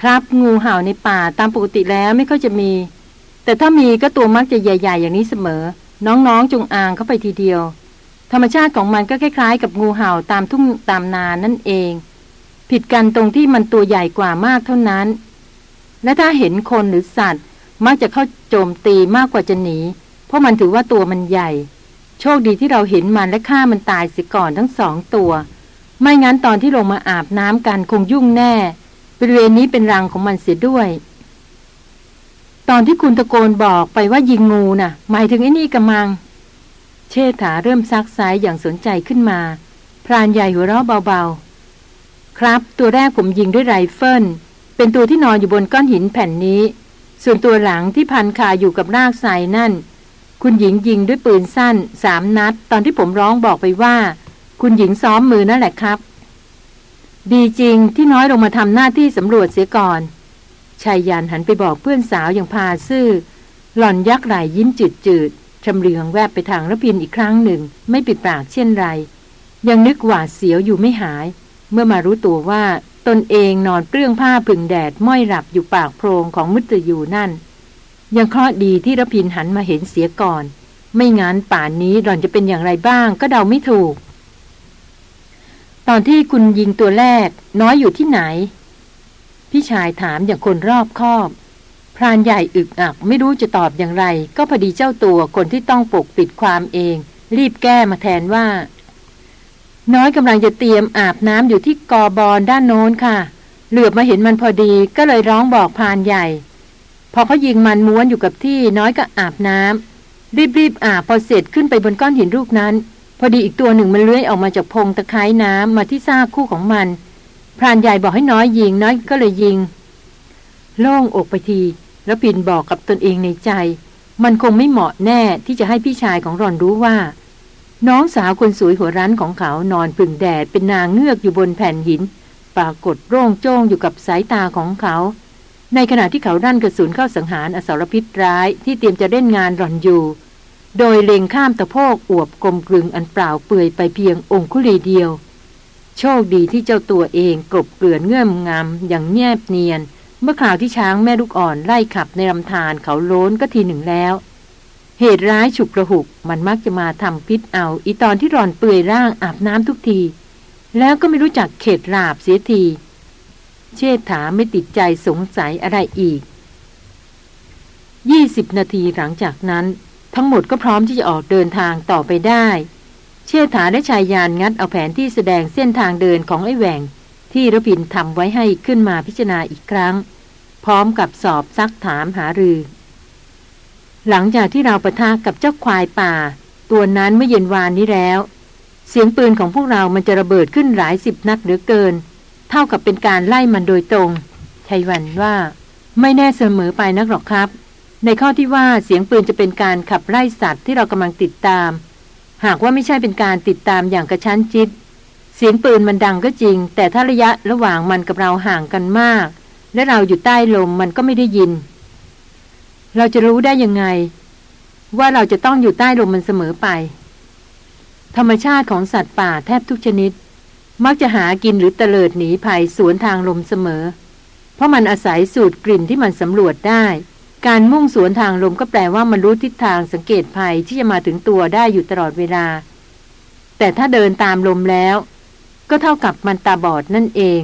ครับ งูเห่าในป่าตามปกติแล้วไม่ค่อยจะมี แต่ถ้ามีก็ตัวมักจะใหญ่ ๆ อย่างนี้เสมอ น้องๆจงอางเข้าไปทีเดียว ธรรมชาติของมันก็คล้าย ๆ กับงูเห่าตามทุ่งตามนานั่นเอง ผิดกันตรงที่มันตัวใหญ่กว่ามากเท่านั้น และถ้าเห็นคนหรือสัตว์ มักจะเข้าโจมตีมากกว่าจะหนี เพราะมันถือว่าตัวมันใหญ่ โชคดีที่เราเห็นมันและฆ่ามันตายเสียก่อนทั้งสองตัว ไม่งั้นตอนที่ลงมาอาบน้ำกันคงยุ่งแน่ บริเวณนี้เป็นรังของมันเสียด้วย ตอนที่คุณตะโกนบอกไปว่ายิงงูนะ่ะ หมายถึงไอ้นี่กระมัง เชษฐาเริ่มซักซ้ายอย่างสนใจขึ้นมา พรานใหญ่หัวเราะเบาๆ ครับ ตัวแรกผมยิงด้วยไรเฟิลเป็นตัวที่นอนอยู่บนก้อนหินแผ่นนี้ ส่วนตัวหลังที่พันคาอยู่กับรากไทรนั่น คุณหญิงยิงด้วยปืนสั้นสามนัด ตอนที่ผมร้องบอกไปว่า คุณหญิงซ้อมมือนั่นแหละครับ ดีจริงที่น้อยลงมาทำหน้าที่สำรวจเสียก่อนชายยันหันไปบอกเพื่อนสาวอย่างพาซื่อ หล่อนยักไหลยิ้มจืดจืดชำเลืองแวบไปทางระพินอีกครั้งหนึ่ง ไม่ปิดปากเช่นไร ยังนึกหวาดเสียวอยู่ไม่หาย เมื่อมารู้ตัวว่าตนเองนอนเปลื้องผ้าผึ่งแดดม้อยหลับอยู่ปากโพรงของมุตยูนั่น ยังเคราะดีที่ระพินหันมาเห็นเสียก่อน ไม่งั้นป่านนี้หล่อนจะเป็นอย่างไรบ้างก็เดาไม่ถูก ตอนที่คุณยิงตัวแรก น้อยอยู่ที่ไหน พี่ชายถามอย่างคนรอบคอบ พรานใหญ่อึกอัก ไม่รู้จะตอบอย่างไร ก็พอดีเจ้าตัวคนที่ต้องปกปิดความเอง รีบแก้มาแทนว่า น้อยกำลังจะเตรียมอาบน้ำอยู่ที่กอบอนด้านโน้นค่ะ เหลือบมาเห็นมันพอดีก็เลยร้องบอกพรานใหญ่ พอเขายิงมันม้วนอยู่กับที่น้อยก็อาบน้ำรีบๆอาบพอเสร็จขึ้นไปบนก้อนหินลูกนั้น พอดีอีกตัวหนึ่งมันเลื้อยออกมาจากพงตะไคร้น้ำมาที่ซากคู่ของมัน พรานใหญ่บอกให้น้อยยิงน้อยก็เลยยิง โล่งอกไปทีแล้วปินบอกกับตนเองในใจ มันคงไม่เหมาะแน่ที่จะให้พี่ชายของรอนรู้ว่า น้องสาวคนสวยหัวรั้นของเขานอนพึ่งแดดเป็นนางเงือกอยู่บนแผ่นหิน ปรากฏโร่งโจ้งอยู่กับสายตาของเขา ในขณะที่เขาดันกระสุนเข้าสังหารอสรพิษร้ายที่เตรียมจะเล่นงานรอนอยู่ โดยเล็งข้ามตะโพกอวบกลมกลึงอันเปล่าเปื่อยไปเพียงองคุลีเดียว โชคดีที่เจ้าตัวเองกลบเกลื่อนเงื่อมงามอย่างแนบเนียน เมื่อข่าวที่ช้างแม่ลูกอ่อนไล่ขับในลำธารเขาโล้นก็ทีหนึ่งแล้ว เหตุร้ายฉุกระหุกมันมักจะมาทำพิษเอา อีตอนที่รอนเปื่อยร่างอาบน้ำทุกที แล้วก็ไม่รู้จักเขตราบเสียที เชษฐาไม่ติดใจสงสัยอะไรอีกยี่สิบนาทีหลังจากนั้น ทั้งหมดก็พร้อมที่จะออกเดินทางต่อไปได้ เชี่ยถาและชายยานงัดเอาแผนที่แสดงเส้นทางเดินของไอ้แหวงที่ระพินทำไว้ให้ขึ้นมาพิจารณาอีกครั้ง พร้อมกับสอบซักถามหารือ หลังจากที่เราประทะกับเจ้าควายป่า ตัวนั้นเมื่อเย็นวานนี้แล้ว เสียงปืนของพวกเรามันจะระเบิดขึ้นหลายสิบนัดหลือเกิน เท่ากับเป็นการไล่มันโดยตรงชัยวันว่า ไม่แน่เสมอไปนักหรอกครับ ในข้อที่ว่าเสียงปืนจะเป็นการขับไล่สัตว์ที่เรากำลังติดตาม หากว่าไม่ใช่เป็นการติดตามอย่างกระชั้นจิตเสียงปืนมันดังก็จริง แต่ถ้าระยะระหว่างมันกับเราห่างกันมาก และเราอยู่ใต้ลมมันก็ไม่ได้ยิน เราจะรู้ได้ยังไง ว่าเราจะต้องอยู่ใต้ลมมันเสมอไป ธรรมชาติของสัตว์ป่าแทบทุกชนิด มักจะหากินหรือเตลิดหนีภัยสวนทางลมเสมอ เพราะมันอาศัยสูตรกลิ่นที่มันสำรวจได้ การมุ่งสวนทางลมก็แปลว่ามันรู้ทิศทางสังเกตภัยที่จะมาถึงตัวได้อยู่ตลอดเวลา แต่ถ้าเดินตามลมแล้ว ก็เท่ากับมันตาบอดนั่นเอง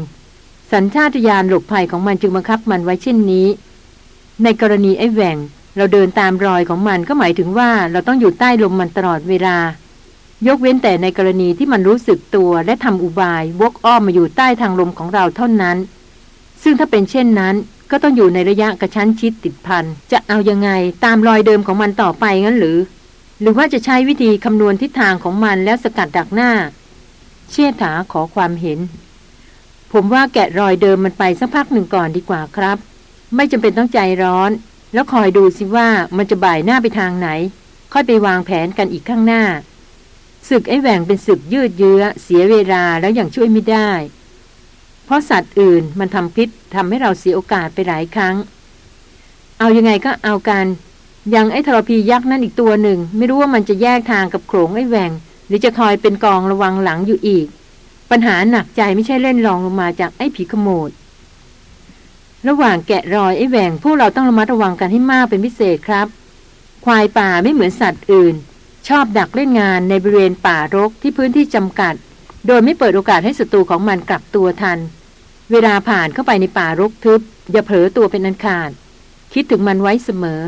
สัญชาตญาณหลบภัยของมันจึงบังคับมันไว้เช่นนี้ ในกรณีไอ้แหว่ง เราเดินตามรอยของมันก็หมายถึงว่าเราต้องอยู่ใต้ลมมันตลอดเวลา ยกเว้นแต่ในกรณีที่มันรู้สึกตัวและทำอุบายวกอ้อมมาอยู่ใต้ทางลมของเราเท่านั้น ซึ่งถ้าเป็นเช่นนั้น ก็ต้องอยู่ในระยะกระชั้นชิดติดพัน จะเอายังไงตามรอยเดิมของมันต่อไปงั้นหรือ หรือว่าจะใช้วิธีคำนวณทิศทางของมันแล้วสกัดดักหน้า เชี่ยถาขอความเห็น ผมว่าแกะรอยเดิมมันไปสักพักหนึ่งก่อนดีกว่าครับ ไม่จำเป็นต้องใจร้อน แล้วคอยดูสิว่ามันจะบ่ายหน้าไปทางไหน ค่อยไปวางแผนกันอีกข้างหน้าศึกไอ้แหว่งเป็นศึกยืดเยื้อ เสียเวลาแล้วอย่างช่วยไม่ได้ ราะสัตว์อื่นมันทำพิษทำให้เราเสียโอกาสไปหลายครั้ง เอายังไงก็เอากันยังไอ้ทรพียักษ์นั่นอีกตัวหนึ่ง ไม่รู้ว่ามันจะแยกทางกับโขงไอ้แหวงหรือจะคอยเป็นกองระวังหลังอยู่อีก ปัญหาหนักใจไม่ใช่เล่นรองลงมาจากไอ้ผีขโมดระหว่างแกะรอยไอ้แหวงพวกเราต้องระมัดระวังกันให้มากเป็นพิเศษครับ ควายป่าไม่เหมือนสัตว์อื่น ชอบดักเล่นงานในบริเวณป่ารกที่พื้นที่จำกัด โดยไม่เปิดโอกาสให้ศัตรูของมันกลับตัวทัน เวลาผ่านเข้าไปในป่ารกทึบ อย่าเผลอตัวเป็นอันขาด คิดถึงมันไว้เสมอ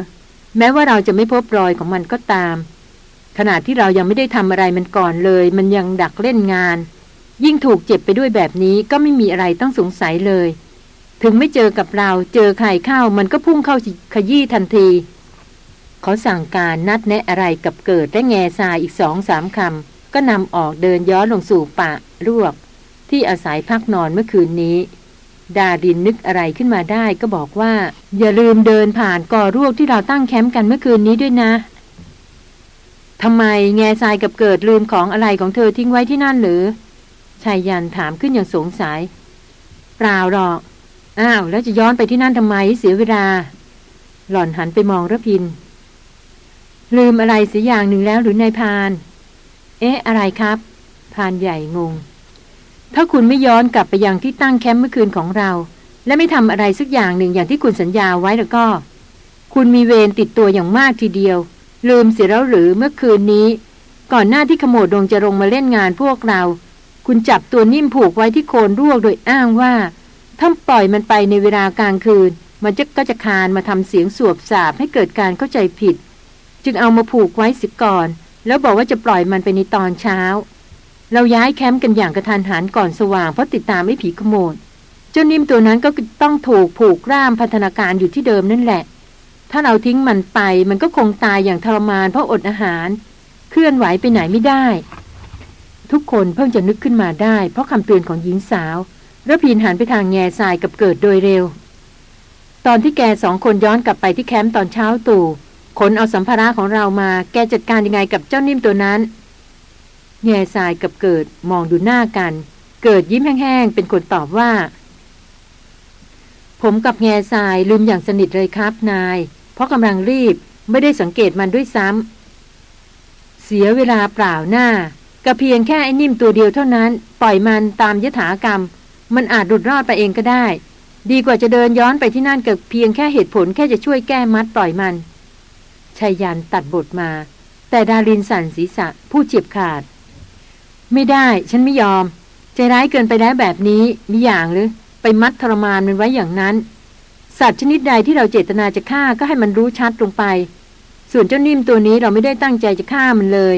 แม้ว่าเราจะไม่พบรอยของมันก็ตาม ขณะที่เรายังไม่ได้ทำอะไรมันก่อนเลย มันยังดักเล่นงาน ยิ่งถูกเจ็บไปด้วยแบบนี้ก็ไม่มีอะไรต้องสงสัยเลย ถึงไม่เจอกับเราเจอใครเข้ามันก็พุ่งเข้าขยี้ทันทีเขาสั่งการนัดแนะอะไรกับเกิดและแง่ทรายอีกสองสามคำก็นำออกเดินย้อนลงสู่ป่ารวก ที่อาศัยพักนอนเมื่อคืนนี้ ดาดินนึกอะไรขึ้นมาได้ก็บอกว่า อย่าลืมเดินผ่านก่อรวกที่เราตั้งแคมป์กันเมื่อคืนนี้ด้วยนะทำไมแง่ทรายกับเกิดลืมของอะไรของเธอทิ้งไว้ที่นั่นหรือชายยันถามขึ้นอย่างสงสัย เปล่าหรอก อ้าว แล้วจะย้อนไปที่นั่นทำไมเสียเวลา หล่อนหันไปมองระพิน ลืมอะไรเสียอย่างหนึ่งแล้วหรือนายพาน เอ๊ะ อะไรครับ พานใหญ่งง ถ้าคุณไม่ย้อนกลับไปยังที่ตั้งแคมป์เมื่อคืนของเรา และไม่ทำอะไรสักอย่างหนึ่งอย่างที่คุณสัญญาไว้แล้วก็ คุณมีเวรติดตัวอย่างมากทีเดียว ลืมเสียแล้วหรือเมื่อคืนนี้ ก่อนหน้าที่ขโมดดงจะลงมาเล่นงานพวกเรา คุณจับตัวนิ่มผูกไว้ที่โคนรวกโดยอ้างว่าถ้าปล่อยมันไปในเวลากลางคืน มันจะก็จะคานมาทำเสียงสวบสาบให้เกิดการเข้าใจผิด จึงเอามาผูกไว้สิก่อน แล้วบอกว่าจะปล่อยมันไปในตอนเช้า เราย้ายแคมป์กันอย่างกระทันหันก่อนสว่างเพราะติดตามไอ้ผีขโมดเจ้านิ่มตัวนั้นก็ต้องถูกผูกร่ามพันธนาการอยู่ที่เดิมนั่นแหละ ถ้าเราทิ้งมันไปมันก็คงตายอย่างทรมานเพราะอดอาหาร เคลื่อนไหวไปไหนไม่ได้ ทุกคนเพิ่งจะนึกขึ้นมาได้ เพราะคำเตือนของหญิงสาวระพินหันไปทางแง่ทรายกับเกิดโดยเร็ว ตอนที่แกสองคนย้อนกลับไปที่แคมป์ตอนเช้าตู่ขนเอาสัมภาระของเรามา แกจัดการยังไงกับเจ้านิ่มตัวนั้น แง่ทรายกับเกิดมองดูหน้ากัน เกิดยิ้มแห้งๆ เป็นคนตอบว่า ผมกับแง่ทรายลืมอย่างสนิทเลยครับนาย เพราะกำลังรีบไม่ได้สังเกตมันด้วยซ้ำ เสียเวลาเปล่าหน้ากระเพียงแค่ไอ้นิ่มตัวเดียวเท่านั้น ปล่อยมันตามยถากรรม มันอาจหลุดรอดไปเองก็ได้ ดีกว่าจะเดินย้อนไปที่นั่นกับเพียงแค่เหตุผลแค่จะช่วยแก้มัดปล่อยมันชายันตัดบทมา แต่ดารินสั่นศีรษะผู้เจ็บขาด ไม่ได้ ฉันไม่ยอม ใจร้ายเกินไปแล้วแบบนี้ มีอย่างหรือ ไปมัดทรมานมันไว้อย่างนั้น สัตว์ชนิดใดที่เราเจตนาจะฆ่าก็ให้มันรู้ชัดลงไป ส่วนเจ้านิ่มตัวนี้เราไม่ได้ตั้งใจจะฆ่ามันเลย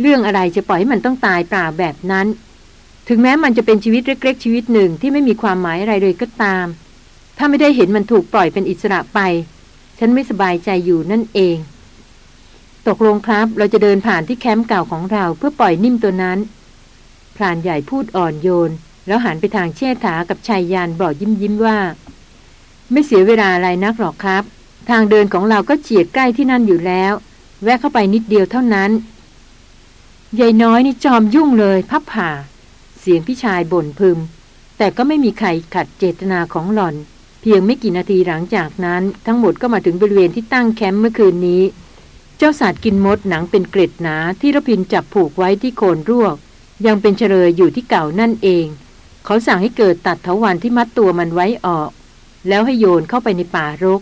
เรื่องอะไรจะปล่อยให้มันต้องตายเปล่าแบบนั้น ถึงแม้มันจะเป็นชีวิตเล็ก ๆ ชีวิตหนึ่งที่ไม่มีความหมายอะไรเลยก็ตาม ถ้าไม่ได้เห็นมันถูกปล่อยเป็นอิสระไป ฉันไม่สบายใจอยู่นั่นเองตกลงครับ เราจะเดินผ่านที่แคมป์เก่าของเราเพื่อปล่อยนิ่มตัวนั้น พรานใหญ่พูดอ่อนโยน แล้วหันไปทางเชษฐากับชายยานบอกยิ้มยิ้มว่า ไม่เสียเวลาอะไรนักหรอกครับ ทางเดินของเราก็เฉียดใกล้ที่นั่นอยู่แล้ว แวะเข้าไปนิดเดียวเท่านั้นยายน้อยนี่จอมยุ่งเลยพับผ่า เสียงพี่ชายบ่นพึม แต่ก็ไม่มีใครขัดเจตนาของหล่อน เพียงไม่กี่นาทีหลังจากนั้น ทั้งหมดก็มาถึงบริเวณที่ตั้งแคมป์เมื่อคืนนี้ เจ้าสัตว์กินมดหนังเป็นเกล็ดหนาที่ระพินจับผูกไว้ที่โคนรวก ยังเป็นเฉลยอยู่ที่เก่านั่นเอง เขาสั่งให้เกิดตัดเถาวันที่มัดตัวมันไว้ออก แล้วให้โยนเข้าไปในป่ารก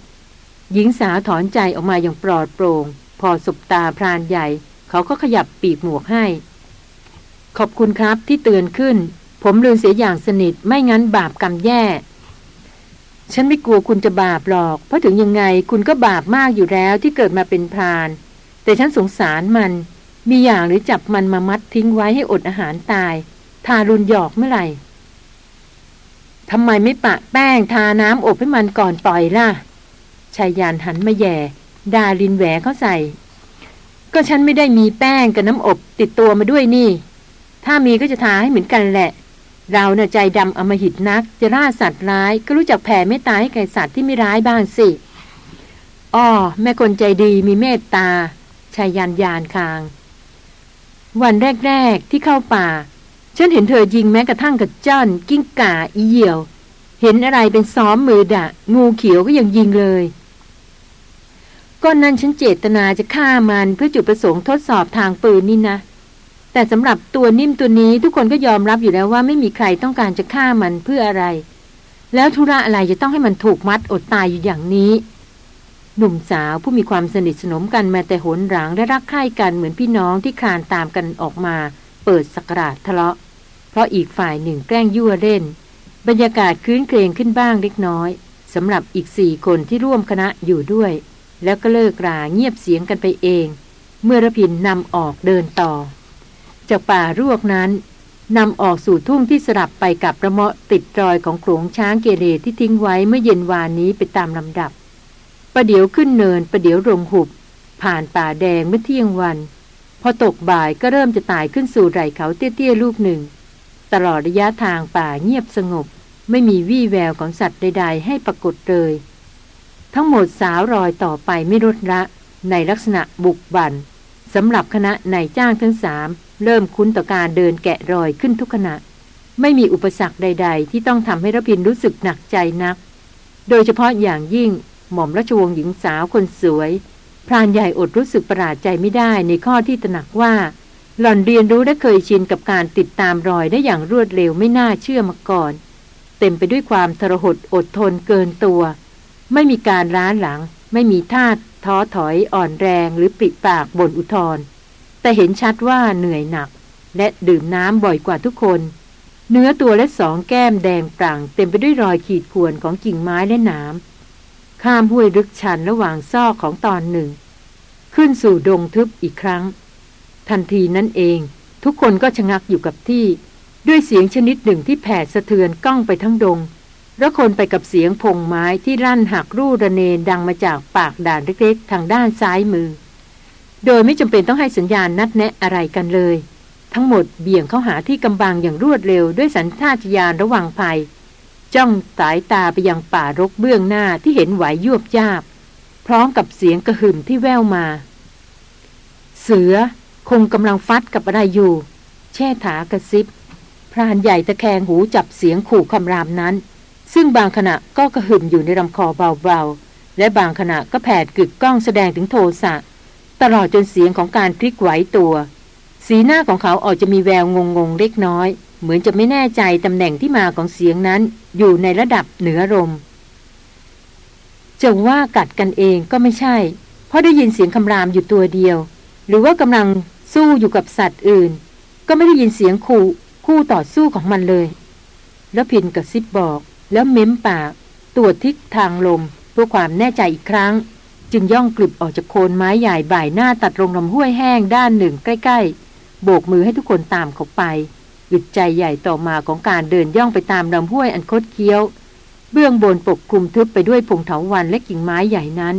หญิงสาวถอนใจออกมาอย่างปลอดโปร่ง พอสบตาพรานใหญ่ เขาก็ขยับปีกหมวกให้ ขอบคุณครับที่เตือนขึ้น ผมลืมเสียอย่างสนิทไม่งั้นบาปกรรมแย่ ฉันไม่กลัวคุณจะบาปหรอก เพราะถึงยังไงคุณก็บาปมากอยู่แล้วที่เกิดมาเป็นพราน แต่ฉันสงสารมัน มีอย่างหรือจับมันมามัดทิ้งไว้ให้อดอาหารตาย ทารุนหยอกเมื่อไหร่ทำไมไม่ปะแป้งทาน้ำอบให้มันก่อนปล่อยล่ะชายยานหันมาแย่ดาลินแหวเขาใส่ ก็ฉันไม่ได้มีแป้งกับน้ำอบติดตัวมาด้วยนี่ ถ้ามีก็จะทาให้เหมือนกันแหละ เราเน่ะใจดำอมหิตนัก จะล่าสัตว์ร้าย ก็รู้จักแผ่เมตตาให้แก่สัตว์ที่ไม่ร้ายบ้างสิอ้อแม่คนใจดีมีเมตตาชายยานยานคาง วันแรก ๆ ที่เข้าป่า ฉันเห็นเธอยิงแม้กระทั่งกับจ้อนกิ้งก่าอีเหี่ยว เห็นอะไรเป็นซ้อมมือดะ งูเขียวก็ยังยิงเลยก้อนนั้นฉันเจตนาจะฆ่ามันเพื่อจุดประสงค์ทดสอบทางปืนนี่นะ แต่สำหรับตัวนิ่มตัวนี้ทุกคนก็ยอมรับอยู่แล้วว่าไม่มีใครต้องการจะฆ่ามันเพื่ออะไร แล้วธุระอะไรจะต้องให้มันถูกมัดอดตายอยู่อย่างนี้ หนุ่มสาวผู้มีความสนิทสนมกันมาแต่หนหลังและรักใคร่กันเหมือนพี่น้องที่คลานตามกันออกมา เปิดสักราชทะเลาะ เพราะอีกฝ่ายหนึ่งแกล้งยั่วเล่น บรรยากาศคืนเครงขึ้นบ้างเล็กน้อยสำหรับอีกสี่คนที่ร่วมคณะอยู่ด้วย แล้วก็เลิกราเงียบเสียงกันไปเอง เมื่อระพินนำออกเดินต่อ จากป่ารวกนั้นนำออกสู่ทุ่งที่สลับไปกับระเมาะติดรอยของโขลงช้างเกเรที่ทิ้งไว้เมื่อเย็นวานนี้ไปตามลำดับ ประเดี๋ยวขึ้นเนินประเดี๋ยวลงหุบ ผ่านป่าแดงเมื่อเที่ยงวัน พอตกบ่ายก็เริ่มจะตายขึ้นสู่ไหล่เขาเตี้ยๆลูกหนึ่ง ตลอดระยะทางป่าเงียบสงบ ไม่มีวี่แววของสัตว์ใด ๆ ให้ปรากฏเลย ทั้งหมดสาวรอยต่อไปไม่ลดละ ในลักษณะบุกบันสำหรับคณะนายจ้างทั้งสามเริ่มคุ้นต่อการเดินแกะรอยขึ้นทุกขณะ ไม่มีอุปสรรคใด ๆ ที่ต้องทำให้ระพินรู้สึกหนักใจนัก โดยเฉพาะอย่างยิ่ง หม่อมราชวงศ์หญิงสาวคนสวย พรานใหญ่อดรู้สึกประหลาดใจไม่ได้ในข้อที่ตระหนักว่า หล่อนเรียนรู้และเคยชินกับการติดตามรอยได้อย่างรวดเร็วไม่น่าเชื่อมาก่อน เต็มไปด้วยความทรหดอดทนเกินตัว ไม่มีการร้านหลัง ไม่มีท่าท้อถอยอ่อนแรงหรือปิดปากบนอุทธรแต่เห็นชัดว่าเหนื่อยหนัก และดื่มน้ำบ่อยกว่าทุกคนเนื้อตัวและสองแก้มแดงปร่งเต็มไปด้วยรอยขีดข่วนของกิ่งไม้และน้ำ ข้ามห้วยลึกชันระหว่างซอกของตอนหนึ่ง ขึ้นสู่ดงทึบอีกครั้ง ทันทีนั้นเอง ทุกคนก็ชะงักอยู่กับที่ ด้วยเสียงชนิดหนึ่งที่แผดสะเทือนก้องไปทั้งดงระคนไปกับเสียงพงไม้ที่รั่นหักรูระเนนดังมาจากปากด่านเล็กๆ ทางด้านซ้ายมือ โดยไม่จำเป็นต้องให้สัญญาณนัดแนะอะไรกันเลย ทั้งหมดเบี่ยงเข้าหาที่กำบังอย่างรวดเร็วด้วยสัญชาตญาณระหว่างภัย จ้องสายตาไปยังป่ารกเบื้องหน้าที่เห็นไหวยวบยาบ พร้อมกับเสียงกระหึ่มที่แว่วมา เสือคงกำลังฟัดกับอะไรอยู่ แช่ถากระซิบ พรานใหญ่ตะแคงหูจับเสียงขู่คำรามนั้น ซึ่งบางขณะก็กระหึ่มอยู่ในลำคอเบาๆ และบางขณะก็แผดกึกก้องแสดงถึงโทสะตลอดจนเสียงของการพลิกไหวตัว สีหน้าของเขาออกจะมีแววงงงเล็กน้อย เหมือนจะไม่แน่ใจตำแหน่งที่มาของเสียงนั้น อยู่ในระดับเหนือลมจะว่ากัดกันเองก็ไม่ใช่ เพราะได้ยินเสียงคำรามอยู่ตัวเดียว หรือว่ากำลังสู้อยู่กับสัตว์อื่น ก็ไม่ได้ยินเสียงคู่คู่ต่อสู้ของมันเลย แล้วพินกับซิบบอก แล้วเม้มปากตรวจทิศทางลมเพื่อความแน่ใจอีกครั้ง จึงย่องกลิบออกจากโคนไม้ใหญ่บ่ายหน้าตัดลงลำห้วยแห้งด้านหนึ่งใกล้ ๆ โบกมือให้ทุกคนตามเขาไป อึดใจใหญ่ต่อมาของการเดินย่องไปตามลำห้วยอันคดเคี้ยว เบื้องบนปกคลุมทึบไปด้วยพงเถาวันและกิ่งไม้ใหญ่นั้น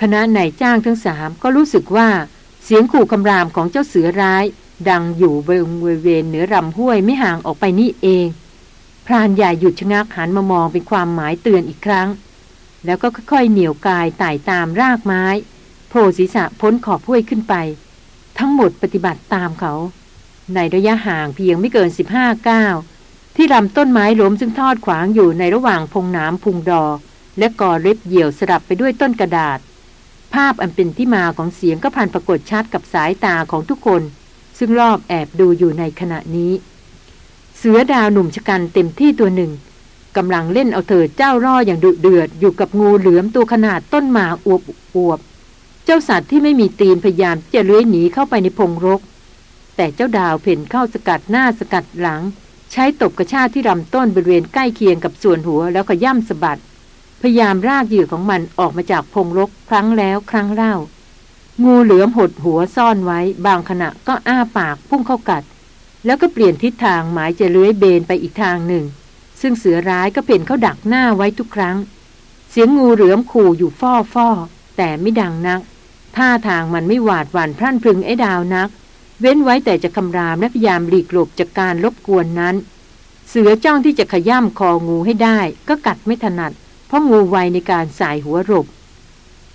คณะนายจ้างทั้งสามก็รู้สึกว่าเสียงขู่คำรามของเจ้าเสือร้าย ดังอยู่บริเวณเหนือลำห้วยไม่ห่างออกไปนี่เอง พรานใหญ่หยุดชะงักหันมามองเป็นความหมายเตือนอีกครั้ง แล้วก็ค่อยๆเหนี่ยวกายไต่ตามรากไม้โผล่ศีรษะพ้นขอบห้วยขึ้นไป ทั้งหมดปฏิบัติตามเขา ในระยะห่างเพียงไม่เกิน 15 ก้าว ที่ลำต้นไม้ล้มซึ่งทอดขวางอยู่ในระหว่างพงน้ำพุงดอ และกอเล็บเหี่ยวสลับไปด้วยต้นกระดาษ ภาพอันเป็นที่มาของเสียงก็พันปรากฏชัดกับสายตาของทุกคน ซึ่งรอบแอบดูอยู่ในขณะนี้ เสือดาวหนุ่มชะกันเต็มที่ตัวหนึ่งกำลังเล่นเอาเธอเจ้าร่ออย่างดุเดือดอยู่กับงูเหลือมตัวขนาดต้นหมาอวบอวบ เจ้าสัตว์ที่ไม่มีตีนพยายามจะเลื้อยหนีเข้าไปในพงรก แต่เจ้าดาวเพ่นเข้าสกัดหน้าสกัดหลัง ใช้ตบกระชากที่ลำต้นบริเวณใกล้เคียงกับส่วนหัวแล้วก็ย่ำสะบัด พยายามรากเหยื่อของมันออกมาจากพงรกครั้งแล้วครั้งเล่า งูเหลือมหดหัวซ่อนไว้ บางขณะก็อ้าปากพุ่งเข้ากัด แล้วก็เปลี่ยนทิศทางหมายจะเลื้อยเบนไปอีกทางหนึ่ง ซึ่งเสือร้ายก็เพ่นเข้าดักหน้าไว้ทุกครั้ง เสียงงูเหลือมขู่อยู่ฟ่อฟ่อแต่ไม่ดังนักท่าทางมันไม่หวาดหวั่นพรั่นพรึงไอ้ดาวนัก เว้นไว้แต่จะคำรามและพยายามหลีกหลบจากการลบกวนนั้น เสือจ้องที่จะขย่ำคองูให้ได้ ก็กัดไม่ถนัด เพราะงูไวในการสายหัวรบ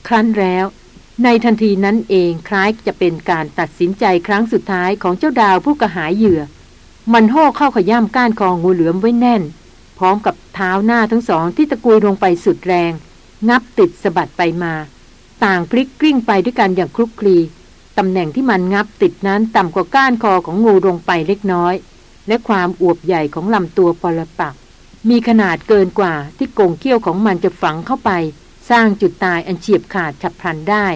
ครั้นแล้ว ในทันทีนั้นเองคล้ายจะเป็นการตัดสินใจครั้งสุดท้ายของเจ้าดาวผู้กระหายเหยื่อ มันโห่เข้าขย่ำก้านคองูเหลือมไว้แน่น พร้อมกับเท้าหน้าทั้งสองที่ตะกุยลงไปสุดแรง งับติดสะบัดไปมา ต่างพลิกกลิ้งไปด้วยกันอย่างคลุกคลี ตำแหน่งที่มันงับติดนั้นต่ำกว่าก้านคอของงูลงไปเล็กน้อย และความอวบใหญ่ของลำตัวปลปัก มีขนาดเกินกว่าที่กงเขี้ยวของมันจะฝังเข้าไป สร้างจุดตายอันเฉียบขาดฉับพลันได้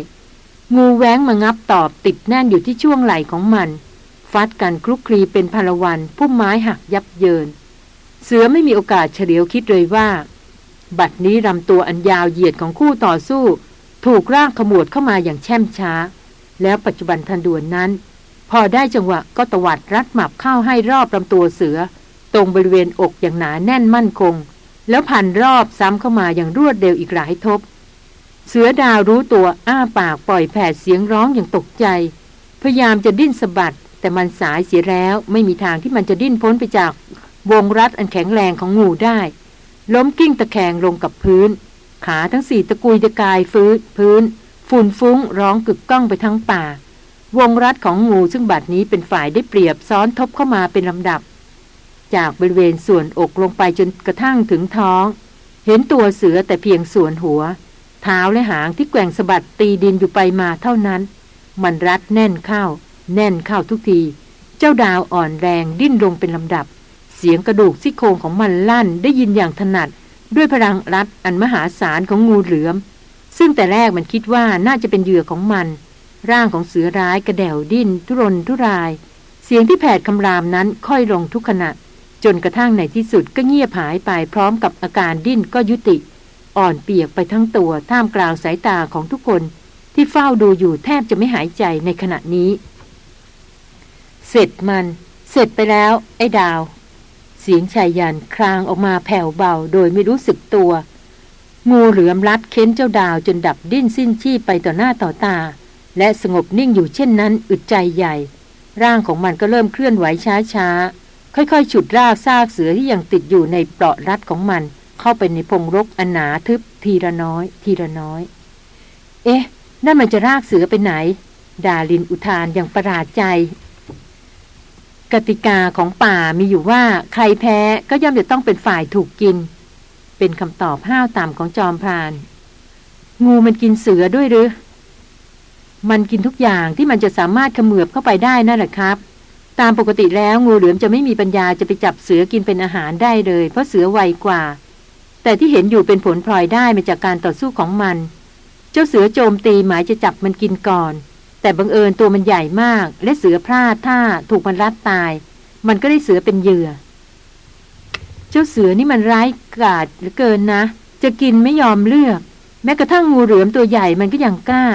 งูแว้งมางับตอบติดแน่นอยู่ที่ช่วงไหล่ของมัน ฟัดกันคลุกคลีเป็นพลวันพุ่มไม้หักยับเยิน เสือไม่มีโอกาสเฉลียวคิดเลยว่า บัดนี้ลำตัวอันยาวเหยียดของคู่ต่อสู้ ถูกร่างขมวดเข้ามาอย่างแช่มช้า แล้วปัจจุบันทันด่วนนั้น พอได้จังหวะก็ตวัดรัดหมับเข้าให้รอบลำตัวเสือ ตรงบริเวณอกอย่างหนาแน่นมั่นคง แล้วพันรอบซ้ำเข้ามาอย่างรวดเร็วอีกหลายทบ เสือดาวรู้ตัวอ้าปากปล่อยแผดเสียงร้องอย่างตกใจ พยายามจะดิ้นสะบัด แต่มันสายเสียแล้วไม่มีทางที่มันจะดิ้นพ้นไปจากวงรัดอันแข็งแรงของงูได้ ล้มกิ้งตะแคงลงกับพื้น ขาทั้งสี่ตะกุยตะกายฟื้นพื้น ฝุ่นฟุ้งร้องกึกก้องไปทั้งป่า วงรัดของงูซึ่งบัดนี้เป็นฝ่ายได้เปรียบซ้อนทบเข้ามาเป็นลำดับ จากบริเวณส่วนอกลงไปจนกระทั่งถึงท้อง เห็นตัวเสือแต่เพียงส่วนหัว เท้าและหางที่แกว่งสะบัดตีดินอยู่ไปมาเท่านั้น มันรัดแน่นเข้า แน่นเข้าทุกที เจ้าดาวอ่อนแรงดิ้นลงเป็นลำดับ เสียงกระดูกซี่โครงของมันลั่นได้ยินอย่างถนัด ด้วยพลังรัดอันมหาศาลของงูเหลือม ซึ่งแต่แรกมันคิดว่าน่าจะเป็นเหยื่อของมัน ร่างของเสือร้ายกระเดวดิ้น ทุรนทุราย เสียงที่แผดคำรามนั้นค่อยลงทุกขณะ จนกระทั่งในที่สุดก็เงียบหายไปพร้อมกับอาการดิ้นก็ยุติ อ่อนเปียกไปทั้งตัวท่ามกลางสายตาของทุกคน ที่เฝ้าดูอยู่แทบจะไม่หายใจในขณะนี้ เสร็จมัน เสร็จไปแล้ว ไอ้ดาว เสียงชายยันคลางออกมาแผ่วเบาโดยไม่รู้สึกตัว งูเหลือมรัดเค้นเจ้าดาวจนดับดิ้นสิ้นชีพไปต่อหน้าต่อตา และสงบนิ่งอยู่เช่นนั้นอึดใจใหญ่ ร่างของมันก็เริ่มเคลื่อนไหวช้าๆค่อยๆฉุดรากซากเสือที่ยังติดอยู่ในเปราะรัดของมัน เข้าไปในพงรกอันหนาทึบทีละน้อย ทีละน้อย เอ๊ะ นั่นมันจะรากเสือไปไหน ดาลินอุทานอย่างประหลาดใจ กติกาของป่ามีอยู่ว่าใครแพ้ก็ย่อมจะต้องเป็นฝ่ายถูกกิน เป็นคำตอบห้าวต่ำของจอมพราน งูมันกินเสือด้วยหรือ มันกินทุกอย่างที่มันจะสามารถขมือบเข้าไปได้นั่นแหละครับ ตามปกติแล้วงูเหลือมจะไม่มีปัญญาจะไปจับเสือกินเป็นอาหารได้เลย เพราะเสือไวกว่า แต่ที่เห็นอยู่เป็นผลพลอยได้มาจากการต่อสู้ของมัน เจ้าเสือโจมตีหมายจะจับมันกินก่อน แต่บังเอิญตัวมันใหญ่มาก และเสือพลาดท่าถูกมันรัดตาย มันก็ได้เสือเป็นเหยื่อ เจ้าเสือนี่มันร้ายกาจเหลือเกินนะ จะกินไม่ยอมเลือก แม้กระทั่งงูเหลือมตัวใหญ่มันก็ยังกล้า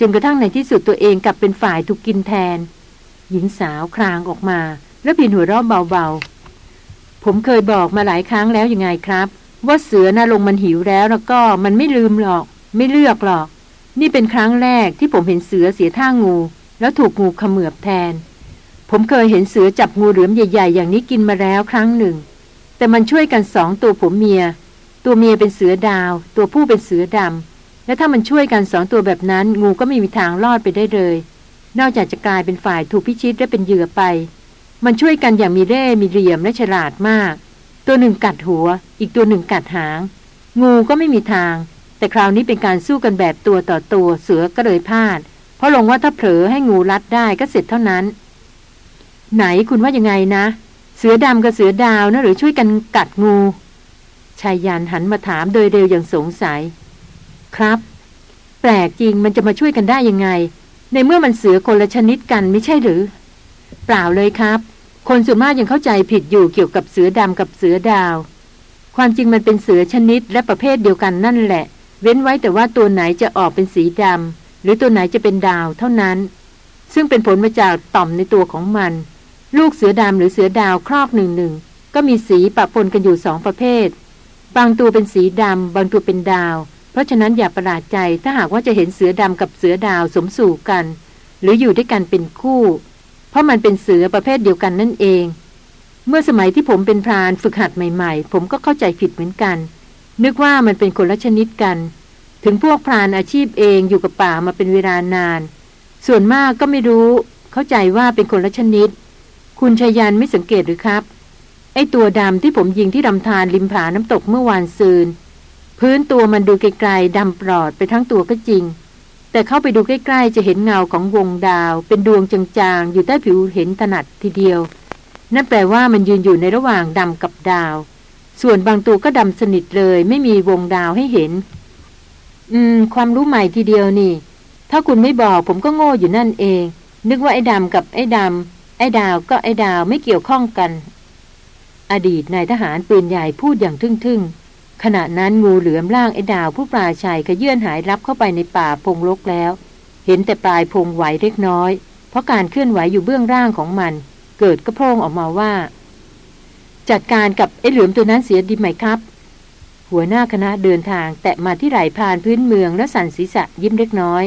จนกระทั่งในที่สุดตัวเองกลับเป็นฝ่ายถูกกินแทน หญิงสาวคลางออกมา แล้วพินหัวเราะเบาๆ ผมเคยบอกมาหลายครั้งแล้วยังไงครับ ว่าเสือน่าลงมันหิวแล้วแล้วก็มันไม่ลืมหรอก ไม่เลือกหรอก นี่เป็นครั้งแรกที่ผมเห็นเสือเสียท่างู แล้วถูกงูเขมือบแทน ผมเคยเห็นเสือจับงูเหลือมใหญ่ ๆ อย่างนี้กินมาแล้วครั้งหนึ่ง แต่มันช่วยกันสองตัวผมเมีย ตัวเมียเป็นเสือดาว ตัวผู้เป็นเสือดำ และถ้ามันช่วยกันสองตัวแบบนั้น งูก็ไม่มีทางรอดไปได้เลย นอกจากจะกลายเป็นฝ่ายถูกพิชิตและเป็นเหยื่อไป มันช่วยกันอย่างมีเร่มีเหลี่ยมและฉลาดมาก ตัวหนึ่งกัดหัว อีกตัวหนึ่งกัดหาง งูก็ไม่มีทาง แต่คราวนี้เป็นการสู้กันแบบตัวต่อตัวเสือก็เลยพลาด เพราะลงว่าถ้าเผลอให้งูรัดได้ก็เสร็จเท่านั้น ไหนคุณว่ายังไงนะ เสือดำกับเสือดาวนะหรือช่วยกันกัดงูชายยันหันมาถามโดยเร็วอย่างสงสัย ครับ แปลกจริงมันจะมาช่วยกันได้ยังไง ในเมื่อมันเสือคนละชนิดกันไม่ใช่หรือ เปล่าเลยครับ คนส่วนมากยังเข้าใจผิดอยู่เกี่ยวกับเสือดำกับเสือดาว ความจริงมันเป็นเสือชนิดและประเภทเดียวกันนั่นแหละ เว้นไว้แต่ว่าตัวไหนจะออกเป็นสีดำหรือตัวไหนจะเป็นดาวเท่านั้น ซึ่งเป็นผลมาจากต่อมในตัวของมัน ลูกเสือดำหรือเสือดาวครอบหนึ่งหนึ่งก็มีสีปะปนกันอยู่สองประเภท บางตัวเป็นสีดำบางตัวเป็นดาว เพราะฉะนั้นอย่าประหลาดใจถ้าหากว่าจะเห็นเสือดำกับเสือดาวสมสู่กัน หรืออยู่ด้วยกันเป็นคู่ เพราะมันเป็นเสือประเภทเดียวกันนั่นเอง เมื่อสมัยที่ผมเป็นพรานฝึกหัดใหม่ๆ ผมก็เข้าใจผิดเหมือนกัน นึกว่ามันเป็นคนละชนิดกัน ถึงพวกพรานอาชีพเองอยู่กับป่ามาเป็นเวลานาน ส่วนมากก็ไม่รู้ เข้าใจว่าเป็นคนละชนิด คุณชายันไม่สังเกตหรือครับ ไอตัวดำที่ผมยิงที่ลำธารริมผาน้ำตกเมื่อวานซืน พื้นตัวมันดูไกลๆดำปลอดไปทั้งตัวก็จริง แต่เข้าไปดูใกล้ๆจะเห็นเงาของวงดาว เป็นดวงจางๆ อยู่ใต้ผิวเห็นถนัดทีเดียว นั่นแปลว่ามันยืนอยู่ในระหว่างดำกับดาว ส่วนบางตัวก็ดำสนิทเลย ไม่มีวงดาวให้เห็น อืม ความรู้ใหม่ทีเดียวนี่ ถ้าคุณไม่บอกผมก็โง่อยู่นั่นเอง นึกว่าไอ้ดำกับไอ้ดำ ไอ้ดาวก็ไอ้ดาวไม่เกี่ยวข้องกัน อดีตนายทหารปืนใหญ่พูดอย่างทึ่งๆ ขณะนั้นงูเหลือมล่างไอ้ดาวผู้ปราชัยขยื่นหายรับเข้าไปในป่าพงรกแล้ว เห็นแต่ปลายพงไหวเล็กน้อย เพราะการเคลื่อนไหวอยู่เบื้องล่างของมัน เกิดกระโพงออกมาว่า จัดการกับไอ้เหลือมตัวนั้นเสียดีไหมครับ หัวหน้าคณะเดินทางแตะมาที่ไหล่พานพื้นเมืองแล้วสั่นศีรษะยิ้มเล็กน้อย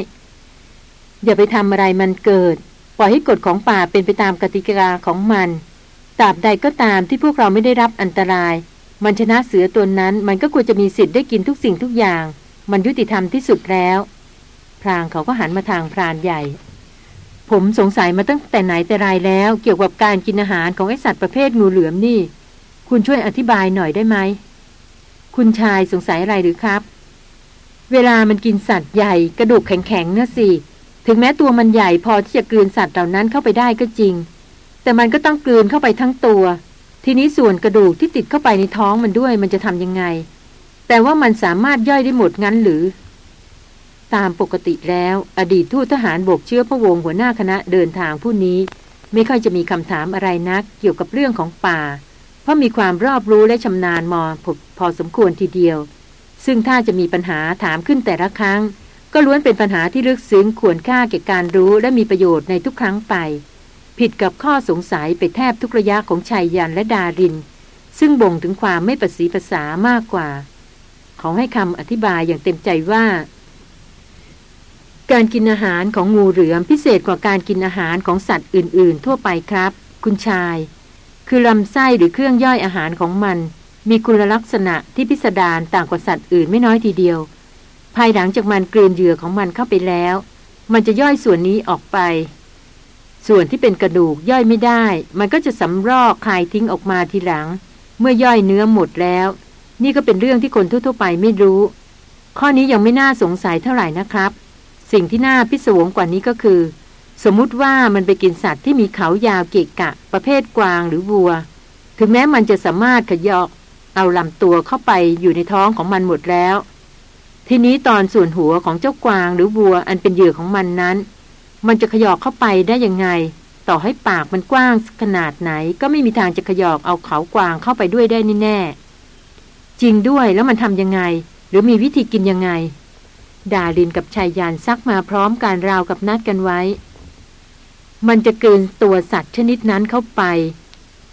อย่าไปทำอะไรมันเกิด ล่อยให้กฎของป่าเป็นไปตามกติกาของมันตราบใดก็ตามที่พวกเราไม่ได้รับอันตราย มันชนะเสือตัวนั้นมันก็ควรจะมีสิทธิ์ได้กินทุกสิ่งทุกอย่าง มันยุติธรรมที่สุดแล้ว พรางเขาก็หันมาทางพรานใหญ่ ผมสงสัยมาตั้งแต่ไหนแต่ไรแล้ว เกี่ยวกับการกินอาหารของไอสัตว์ประเภทงูเหลือมนี่ คุณช่วยอธิบายหน่อยได้ไหมคุณชายสงสัยอะไรหรือครับ เวลามันกินสัตว์ใหญ่กระดูกแข็งๆนะสิ ถึงแม้ตัวมันใหญ่พอที่จะกลืนสัตว์เหล่านั้นเข้าไปได้ก็จริง แต่มันก็ต้องกลืนเข้าไปทั้งตัว ทีนี้ส่วนกระดูกที่ติดเข้าไปในท้องมันด้วยมันจะทำยังไง แต่ว่ามันสามารถย่อยได้หมดงั้นหรือ ตามปกติแล้ว อดีตทูตทหารบกเชื้อพระวงศ์หัวหน้าคณะเดินทางผู้นี้ ไม่ค่อยจะมีคำถามอะไรนักเกี่ยวกับเรื่องของป่า เพราะมีความรอบรู้และชำนาญมอพพอสมควรทีเดียว ซึ่งถ้าจะมีปัญหาถามขึ้นแต่ละครั้ง ก็ล้วนเป็นปัญหาที่ลึกซึ้งควรค่าแก่การรู้และมีประโยชน์ในทุกครั้งไป ผิดกับข้อสงสัยไปแทบทุกระยะของชายยันและดาริน ซึ่งบ่งถึงความไม่ประสีภาษามากกว่าเขาให้คำอธิบายอย่างเต็มใจว่า การกินอาหารของงูเหลือมพิเศษกว่าการกินอาหารของสัตว์อื่น ๆ ทั่วไปครับ คุณชาย คือลำไส้หรือเครื่องย่อยอาหารของมัน มีคุณลักษณะที่พิสดารต่างกว่าสัตว์อื่นไม่น้อยทีเดียว ภายหลังจากมันกลืนเหยื่อของมันเข้าไปแล้ว มันจะย่อยส่วนนี้ออกไป ส่วนที่เป็นกระดูกย่อยไม่ได้ มันก็จะสำรอกคายทิ้งออกมาทีหลัง เมื่อย่อยเนื้อหมดแล้ว นี่ก็เป็นเรื่องที่คนทั่วๆไปไม่รู้ ข้อนี้ยังไม่น่าสงสัยเท่าไหร่นะครับ สิ่งที่น่าพิศวงกว่านี้ก็คือ สมมุติว่ามันไปกินสัตว์ที่มีเขายาวเกะกะ ประเภทกวางหรือวัว ถึงแม้มันจะสามารถขยอกเอาลำตัวเข้าไปอยู่ในท้องของมันหมดแล้ว ทีนี้ตอนส่วนหัวของเจ้ากวางหรือวัวอันเป็นเหยื่อของมันนั้น มันจะขยอกเข้าไปได้ยังไง ต่อให้ปากมันกว้างขนาดไหน ก็ไม่มีทางจะขยอกเอาเขากวางเข้าไปด้วยได้แน่จริงด้วยแล้วมันทำยังไง หรือมีวิธีกินยังไง ดาลินกับชายยานซักมาพร้อมการราวกับนัดกันไว้ มันจะกลืนตัวสัตว์ชนิดนั้นเข้าไป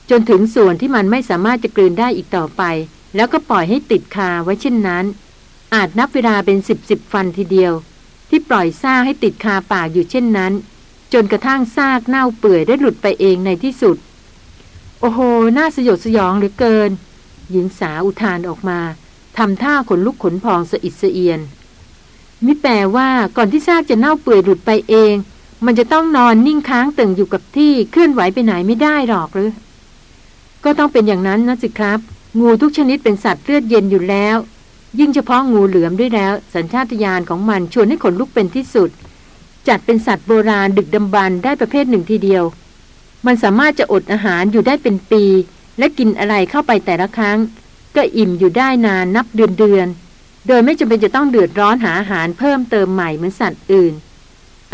จนถึงส่วนที่มันไม่สามารถจะกลืนได้อีกต่อไป แล้วก็ปล่อยให้ติดคาไว้เช่นนั้น อาจนับเวลาเป็นสิบสิบฟันทีเดียว ที่ปล่อยซากให้ติดคาปากอยู่เช่นนั้น จนกระทั่งซากเน่าเปื่อยได้หลุดไปเองในที่สุด โอ้โห น่าสยดสยองเหลือเกิน หญิงสาวอุทานออกมาทำท่าขนลุกขนพองสะอิดสะเอียนมิแปลว่าก่อนที่ซากจะเน่าเปื่อยหลุดไปเอง มันจะต้องนอนนิ่งค้างตึงอยู่กับที่เคลื่อนไหวไปไหนไม่ได้หรอกหรือ ก็ต้องเป็นอย่างนั้นนะสิครับ งูทุกชนิดเป็นสัตว์เลือดเย็นอยู่แล้ว ยิ่งเฉพาะงูเหลือมด้วยแล้ว สัญชาตญาณของมันชวนให้ขนลุกเป็นที่สุด จัดเป็นสัตว์โบราณดึกดำบรรได้ประเภทหนึ่งทีเดียว มันสามารถจะอดอาหารอยู่ได้เป็นปี และกินอะไรเข้าไปแต่ละครั้ง ก็อิ่มอยู่ได้นานนับเดือนเดือน โดยไม่จำเป็นจะต้องเดือดร้อนหาอาหารเพิ่มเติมใหม่เหมือนสัตว์อื่น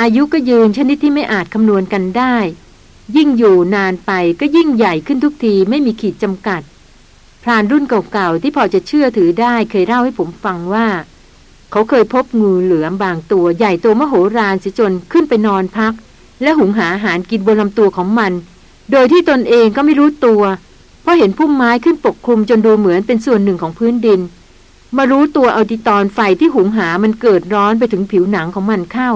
อายุก็ยืนชนิดที่ไม่อาจคำนวณกันได้ ยิ่งอยู่นานไปก็ยิ่งใหญ่ขึ้นทุกทีไม่มีขีดจำกัด พรานรุ่นเก่าๆที่พอจะเชื่อถือได้เคยเล่าให้ผมฟังว่า เขาเคยพบงูเหลือมบางตัวใหญ่ตัวมโหฬารเสียจนขึ้นไปนอนพัก และหุงหาอาหารกินบนลำตัวของมัน โดยที่ตนเองก็ไม่รู้ตัว เพราะเห็นพุ่มไม้ขึ้นปกคลุมจนดูเหมือนเป็นส่วนหนึ่งของพื้นดิน มารู้ตัวเอาดีตอนไฟที่หุงหามันเกิดร้อนไปถึงผิวหนังของมันเข้า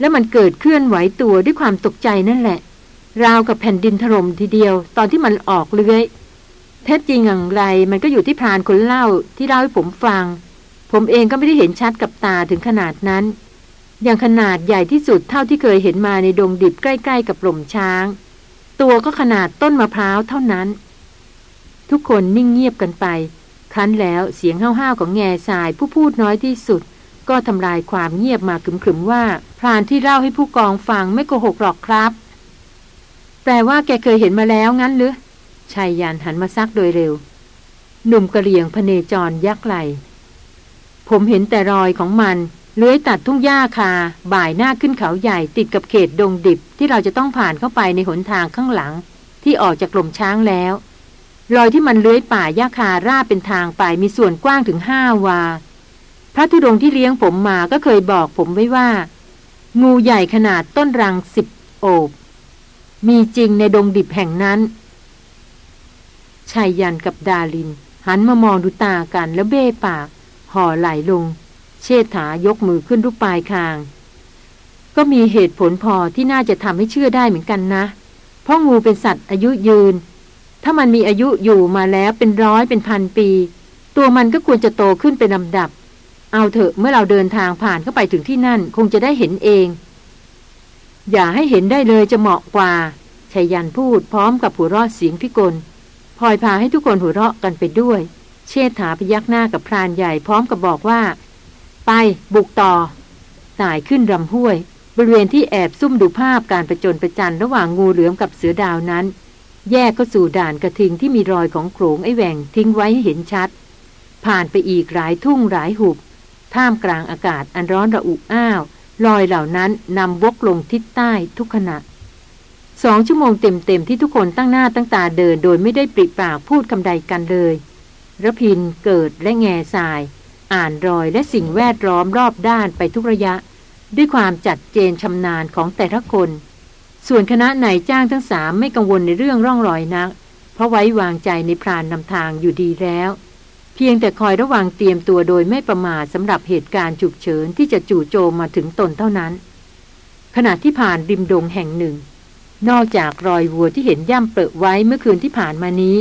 และมันเกิดเคลื่อนไหวตัวด้วยความตกใจนั่นแหละ ราวกับแผ่นดินถล่มทีเดียว ตอนที่มันออกเลื้อย แท้จริงอย่างไร มันก็อยู่ที่พรานคนเล่าที่เล่าให้ผมฟัง ผมเองก็ไม่ได้เห็นชัดกับตาถึงขนาดนั้น อย่างขนาดใหญ่ที่สุดเท่าที่เคยเห็นมาในดงดิบใกล้ ๆ กับหล่มช้าง ตัวก็ขนาดต้นมะพร้าวเท่านั้น ทุกคนนิ่งเงียบกันไป ครั้นแล้วเสียงห้าวๆของแง่ทรายผู้พูดน้อยที่สุด ก็ทำลายความเงียบมาขึมๆว่า พรานที่เล่าให้ผู้กองฟังไม่โกหกหรอกครับ แปลว่าแกเคยเห็นมาแล้วงั้นหรือ ชายยานหันมาซักโดยเร็ว หนุ่มกระเหลี่ยงพเนจรยักไหล ผมเห็นแต่รอยของมันเลื้อยตัดทุ่งหญ้าคา บ่ายหน้าขึ้นเขาใหญ่ติดกับเขตดงดิบที่เราจะต้องผ่านเข้าไปในหนทางข้างหลัง ที่ออกจากกลมช้างแล้ว รอยที่มันเลื้อยป่าหญ้าคาราบเป็นทางไปมีส่วนกว้างถึงห้าวา พระธุดงที่เลี้ยงผมมาก็เคยบอกผมไว้ว่า งูใหญ่ขนาดต้นรังสิบโอบ มีจริงในดงดิบแห่งนั้น ชายยันกับดาลิน หันมามองดูตากันแล้วเบ้ปาก ห่อไหลลง เชษฐายกมือขึ้นรูปปลายคาง ก็มีเหตุผลพอที่น่าจะทำให้เชื่อได้เหมือนกันนะ เพราะงูเป็นสัตว์อายุยืน ถ้ามันมีอายุอยู่มาแล้วเป็นร้อยเป็นพันปี ตัวมันก็ควรจะโตขึ้นเป็นลำดับ เอาเถอะเมื่อเราเดินทางผ่านเข้าไปถึงที่นั่นคงจะได้เห็นเอง อย่าให้เห็นได้เลยจะเหมาะกว่าชายันพูดพร้อมกับหัวเราะเสียงพิกล ลอยพาให้ทุกคนหัวเราะกันไปด้วย เชษฐาพยักหน้ากับพรานใหญ่พร้อมกับบอกว่า ไปบุกต่อสายขึ้นรำห้วย บริเวณที่แอบซุ่มดูภาพการประจนประจันระหว่างงูเหลือมกับเสือดาวนั้น แยกเข้าสู่ด่านกระทิงที่มีรอยของโขงไอแหว่งทิ้งไว้ให้เห็นชัด ผ่านไปอีกหลายทุ่งหลายหุบ ท่ามกลางอากาศอันร้อนระอุอ้าวรอยเหล่านั้นนำวกลงทิศใต้ทุกขณะ สองชั่วโมงเต็มๆที่ทุกคนตั้งหน้าตั้งตาเดินโดยไม่ได้ปริปากพูดคำใดกันเลยระพินเกิดและแง่ทราย อ่านรอยและสิ่งแวดล้อมรอบด้านไปทุกระยะ ด้วยความจัดเจนชำนาญของแต่ละคน ส่วนคณะนายจ้างทั้งสามไม่กังวลในเรื่องร่องรอยนัก เพราะไว้วางใจในพรานนำทางอยู่ดีแล้ว เพียงแต่คอยระวังเตรียมตัวโดยไม่ประมาทสำหรับเหตุการณ์ฉุกเฉินที่จะจู่โจมมาถึงตนเท่านั้น ขณะที่ผ่านริมดงแห่งหนึ่ง นอกจากรอยวัวที่เห็นย่ำเปรอะไว้เมื่อคืนที่ผ่านมานี้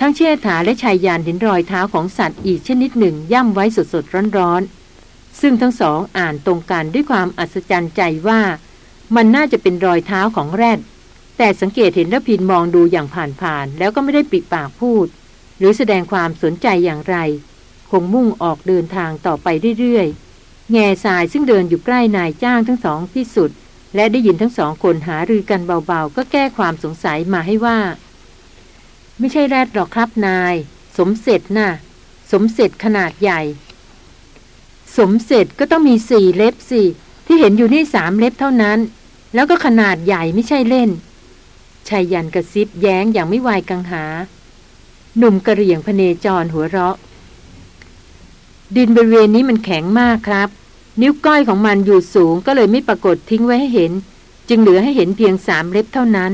ทั้งเชษฐาและชายยานเห็นรอยเท้าของสัตว์อีกชนิดหนึ่งย่ำไว้สดๆร้อนๆ ซึ่งทั้งสองอ่านตรงกันด้วยความอัศจรรย์ใจว่า มันน่าจะเป็นรอยเท้าของแรด แต่สังเกตเห็นระพินมองดูอย่างผ่านๆ แล้วก็ไม่ได้ปิดปากพูด หรือแสดงความสนใจอย่างไร คงมุ่งออกเดินทางต่อไปเรื่อยๆ แง่ทรายซึ่งเดินอยู่ใกล้นายจ้างทั้งสองที่สุด และได้ยินทั้งสองคนหารือกันเบาๆ ก็แก้ความสงสัยมาให้ว่า ไม่ใช่แรดหรอกครับนาย สมเสร็จนะ่ะ สมเสร็จขนาดใหญ่ สมเสร็จก็ต้องมีสี่เล็บสิที่เห็นอยู่นี่สามเล็บเท่านั้น แล้วก็ขนาดใหญ่ไม่ใช่เล่นชายยันกระซิบแย้งอย่างไม่วายกังหา หนุ่มกระเหรี่ยงพเนจรหัวเราะ ดินบริเวณนี้มันแข็งมากครับ นิ้วก้อยของมันอยู่สูงก็เลยไม่ปรากฏทิ้งไว้ให้เห็น จึงเหลือให้เห็นเพียงสามเล็บเท่านั้น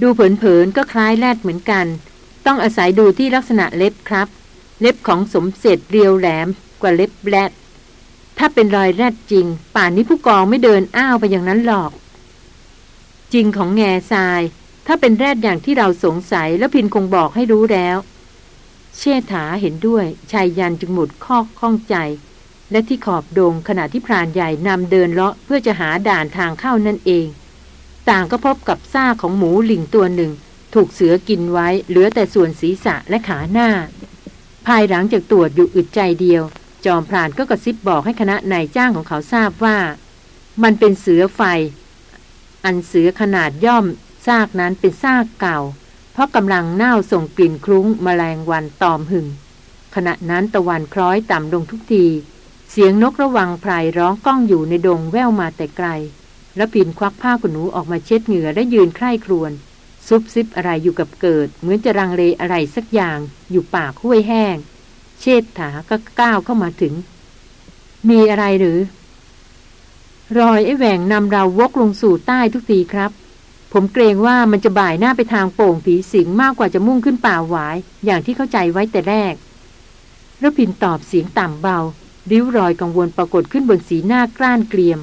ดูเผินๆก็คล้ายแรดเหมือนกัน ต้องอาศัยดูที่ลักษณะเล็บครับ เล็บของสมเสร็จเรียวแหลมกว่าเล็บแรดถ้าเป็นรอยแรดจริง ป่านนี้ผู้กองไม่เดินอ้าวไปอย่างนั้นหรอก จริงของแง่ทราย ถ้าเป็นแรดอย่างที่เราสงสัยแล้วพินคงบอกให้รู้แล้ว เชษฐาเห็นด้วยชายยันจึงหมดข้อข้องใจ และที่ขอบดงขณะที่พรานใหญ่นำเดินเลาะเพื่อจะหาด่านทางเข้านั่นเอง ต่างก็พบกับซากของหมูหลิงตัวหนึ่ง ถูกเสือกินไว้เหลือแต่ส่วนศีรษะและขาหน้า ภายหลังจากตรวจอยู่อึดใจเดียว จอมพรานก็กระซิบบอกให้คณะนายจ้างของเขาทราบว่า มันเป็นเสือไฟ อันเสือขนาดย่อมซากนั้นเป็นซากเก่า เพราะกำลังเน่าส่งกลิ่นคลุ้งมแมลงวันตอมหึงขณะนั้นตะวันคล้อยต่ำลงทุกที เสียงนกระวังไพรร้องก้องอยู่ในดงแววมาแต่ไกล แล้วปินควักผ้าขนหนูออกมาเช็ดเหงื่อและยืนใคร่ครวญซุบซิบอะไรอยู่กับเกิด เหมือนจะรังเลอะไรสักอย่าง อยู่ปากห้วยแห้ง เชษฐาก็ก้าวเข้ามาถึง มีอะไรหรือ รอยไอ้แหว่งนำเราวกลงสู่ใต้ทุกทีครับ ผมเกรงว่ามันจะบ่ายหน้าไปทางโป่งผีสิงมากกว่าจะมุ่งขึ้นป่าหวาย อย่างที่เข้าใจไว้แต่แรกระพินตอบเสียงต่ำเบา ริ้วรอยกังวลปรากฏขึ้นบนสีหน้ากล้านเกรียม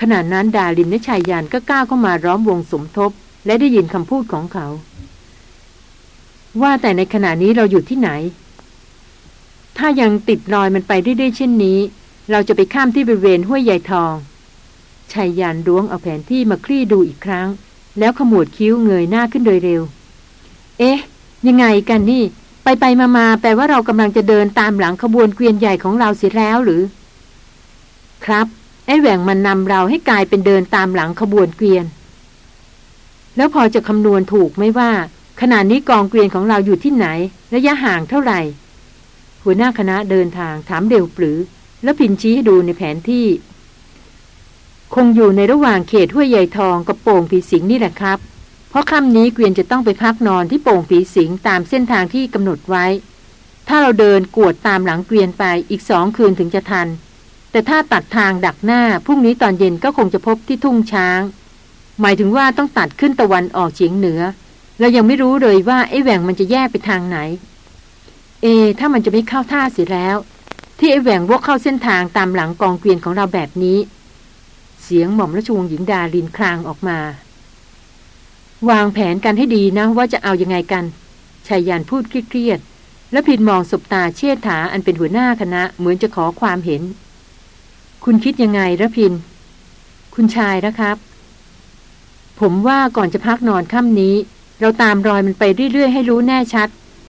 ขณะนั้นดาลินและชายยานก็ก้าวเข้ามาร้อมวงสมทบ และได้ยินคำพูดของเขา ว่าแต่ในขณะนี้เราอยู่ที่ไหน ถ้ายังติดรอยมันไปเรื่อยๆเช่นนี้ เราจะไปข้ามที่บริเวณห้วยใหญ่ทองชายยานล้วงเอาแผนที่มาคลี่ดูอีกครั้ง แล้วขมวดคิ้วเงยหน้าขึ้นโดยเร็ว เอ๊ะ ยังไงกันนี่ ไปไปมามาแปลว่าเรากำลังจะเดินตามหลังขบวนเกวียนใหญ่ของเราเสียแล้วหรือ ครับ ไอ้แหว่งมันนำเราให้กลายเป็นเดินตามหลังขบวนเกวียน แล้วพอจะคำนวณถูกไหมว่า ขณะนี้กองเกวียนของเราอยู่ที่ไหน ระยะห่างเท่าไหร่ หัวหน้าคณะเดินทางถามเร็วปรือ แล้วพินชี้ให้ดูในแผนที่ คงอยู่ในระหว่างเขตห้วยใหญ่ทองกับโป่งผีสิงนี่แหละครับ เพราะค่ำนี้เกวียนจะต้องไปพักนอนที่โป่งผีสิงตามเส้นทางที่กำหนดไว้ ถ้าเราเดินกวดตามหลังเกวียนไปอีกสองคืนถึงจะทัน แต่ถ้าตัดทางดักหน้าพรุ่งนี้ตอนเย็นก็คงจะพบที่ทุ่งช้าง หมายถึงว่าต้องตัดขึ้นตะวันออกเฉียงเหนือ เรายังไม่รู้เลยว่าไอ้แหว่งมันจะแยกไปทางไหน เอ ถ้ามันจะไม่เข้าท่าเสียแล้ว ที่ไอ้แหว่งวกเข้าเส้นทางตามหลังกองเกวียนของเราแบบนี้ เสียงหม่อมราชวงศ์หญิงดาลินคลางออกมา วางแผนกันให้ดีนะว่าจะเอายังไงกันชายยานพูดเครียดๆและพินมองสบตาเชิดถาอันเป็นหัวหน้าคณะเหมือนจะขอความเห็น คุณคิดยังไงระพิน คุณชายนะครับ ผมว่าก่อนจะพักนอนค่ำนี้ เราตามรอยมันไปเรื่อยๆให้รู้แน่ชัด